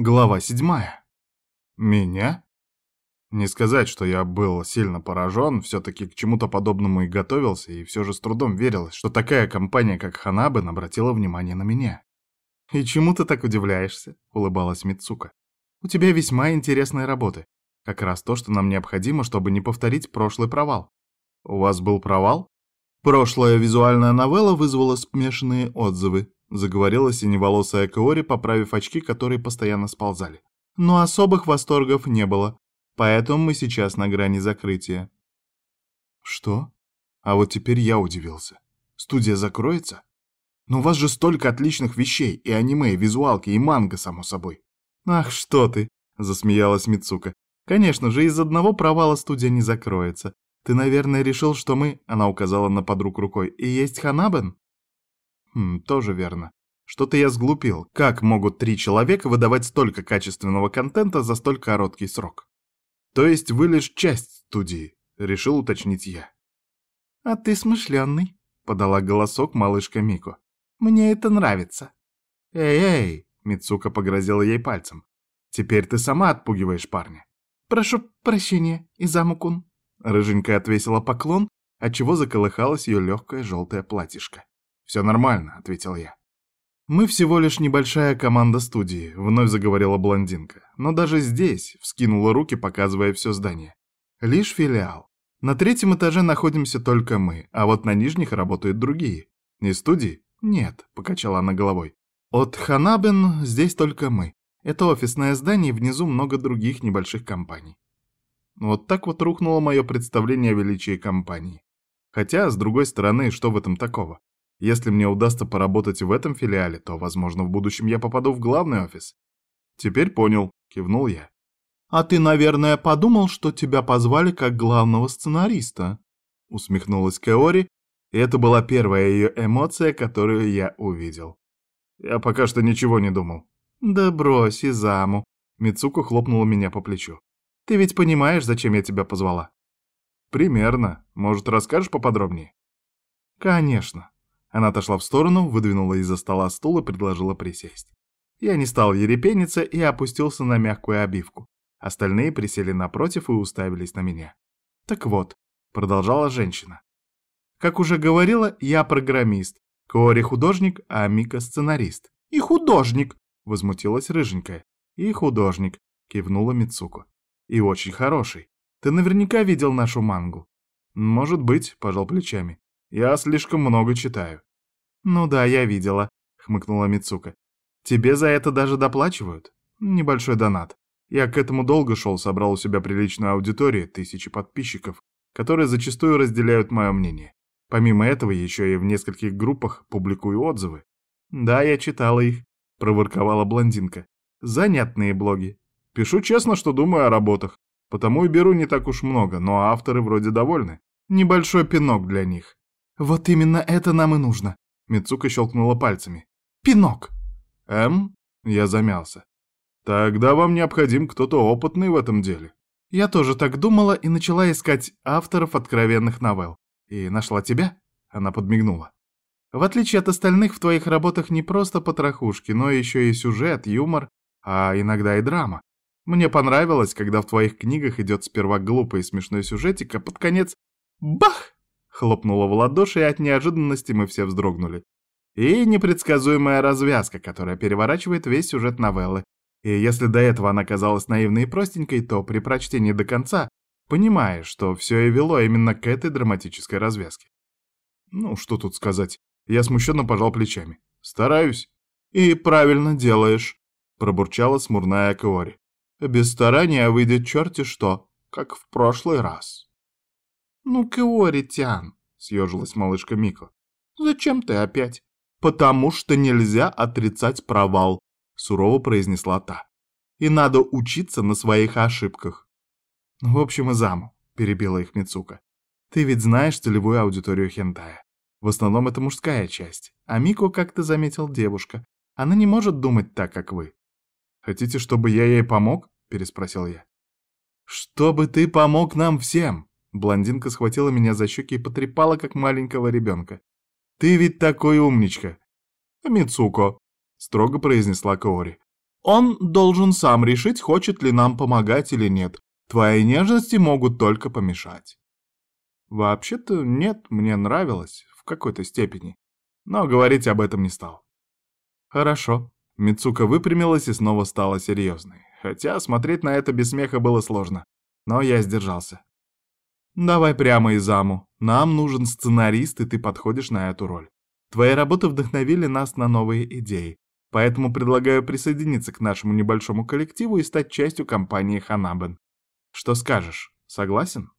Глава седьмая. Меня? Не сказать, что я был сильно поражен, все-таки к чему-то подобному и готовился, и все же с трудом верилось, что такая компания, как Ханабен, обратила внимание на меня. «И чему ты так удивляешься?» — улыбалась Мицука. «У тебя весьма интересные работы. Как раз то, что нам необходимо, чтобы не повторить прошлый провал». «У вас был провал?» Прошлая визуальная новелла вызвала смешанные отзывы, заговорила синеволосая Каори, поправив очки, которые постоянно сползали. Но особых восторгов не было, поэтому мы сейчас на грани закрытия. Что? А вот теперь я удивился. Студия закроется? Но у вас же столько отличных вещей, и аниме, и визуалки, и манга, само собой. Ах, что ты, засмеялась Мицука. Конечно же, из одного провала студия не закроется. Ты, наверное, решил, что мы, она указала на подруг рукой, и есть Ханабен? Хм, тоже верно. Что-то я сглупил. Как могут три человека выдавать столько качественного контента за столь короткий срок? То есть вы лишь часть студии, решил уточнить я. А ты смышленный, подала голосок малышка Мико. Мне это нравится. Эй-эй, Мицука погрозила ей пальцем. Теперь ты сама отпугиваешь парня. Прошу прощения, Изамукун. Рыженькая отвесила поклон, отчего заколыхалось ее легкое желтое платьишко. «Все нормально», — ответил я. «Мы всего лишь небольшая команда студии», — вновь заговорила блондинка. «Но даже здесь», — вскинула руки, показывая все здание. «Лишь филиал. На третьем этаже находимся только мы, а вот на нижних работают другие. Не студии? Нет», — покачала она головой. «От Ханабен здесь только мы. Это офисное здание, внизу много других небольших компаний». Вот так вот рухнуло мое представление о величии компании. Хотя, с другой стороны, что в этом такого? Если мне удастся поработать в этом филиале, то, возможно, в будущем я попаду в главный офис. Теперь понял, кивнул я. А ты, наверное, подумал, что тебя позвали как главного сценариста? Усмехнулась Каори, и это была первая ее эмоция, которую я увидел. Я пока что ничего не думал. Да брось, Изаму. Мицуко хлопнула меня по плечу. Ты ведь понимаешь, зачем я тебя позвала? Примерно. Может, расскажешь поподробнее? Конечно. Она отошла в сторону, выдвинула из-за стола стул и предложила присесть. Я не стал ерепениться и опустился на мягкую обивку. Остальные присели напротив и уставились на меня. «Так вот», — продолжала женщина. «Как уже говорила, я программист, Кори художник, а Мика сценарист». «И художник!» — возмутилась рыженькая. «И художник», — кивнула Мицуко. «И очень хороший. Ты наверняка видел нашу мангу». «Может быть», — пожал плечами. Я слишком много читаю. Ну да, я видела, хмыкнула Мицука. Тебе за это даже доплачивают? Небольшой донат. Я к этому долго шел, собрал у себя приличную аудиторию, тысячи подписчиков, которые зачастую разделяют мое мнение. Помимо этого, еще и в нескольких группах публикую отзывы. Да, я читала их, проворковала блондинка. Занятные блоги. Пишу честно, что думаю о работах. Потому и беру не так уж много, но авторы вроде довольны. Небольшой пинок для них. «Вот именно это нам и нужно», — Мицука щелкнула пальцами. «Пинок!» «Эм?» — я замялся. «Тогда вам необходим кто-то опытный в этом деле». Я тоже так думала и начала искать авторов откровенных новелл. И нашла тебя? Она подмигнула. В отличие от остальных, в твоих работах не просто потрохушки, но еще и сюжет, юмор, а иногда и драма. Мне понравилось, когда в твоих книгах идет сперва глупый и смешной сюжетик, а под конец — бах! Хлопнула в ладоши, и от неожиданности мы все вздрогнули. И непредсказуемая развязка, которая переворачивает весь сюжет новеллы. И если до этого она казалась наивной и простенькой, то при прочтении до конца понимаешь, что все и вело именно к этой драматической развязке. Ну, что тут сказать. Я смущенно пожал плечами. Стараюсь. И правильно делаешь, пробурчала смурная Каори. Без старания выйдет черти что, как в прошлый раз. «Ну, Кеори-тян», — съежилась малышка Мико. «Зачем ты опять?» «Потому что нельзя отрицать провал», — сурово произнесла та. «И надо учиться на своих ошибках». «В общем, и заму», — перебила их Мицука. «Ты ведь знаешь целевую аудиторию хентая. В основном это мужская часть. А Мико, как ты заметил, девушка. Она не может думать так, как вы». «Хотите, чтобы я ей помог?» — переспросил я. «Чтобы ты помог нам всем!» Блондинка схватила меня за щеки и потрепала, как маленького ребенка. «Ты ведь такой умничка!» «Мицуко», — строго произнесла Каори. Он должен сам решить, хочет ли нам помогать или нет. Твои нежности могут только помешать. Вообще-то нет, мне нравилось, в какой-то степени. Но говорить об этом не стал. Хорошо. Мицука выпрямилась и снова стала серьезной. Хотя смотреть на это без смеха было сложно. Но я сдержался. Давай прямо из заму. Нам нужен сценарист, и ты подходишь на эту роль. Твои работы вдохновили нас на новые идеи. Поэтому предлагаю присоединиться к нашему небольшому коллективу и стать частью компании Ханабен. Что скажешь, согласен?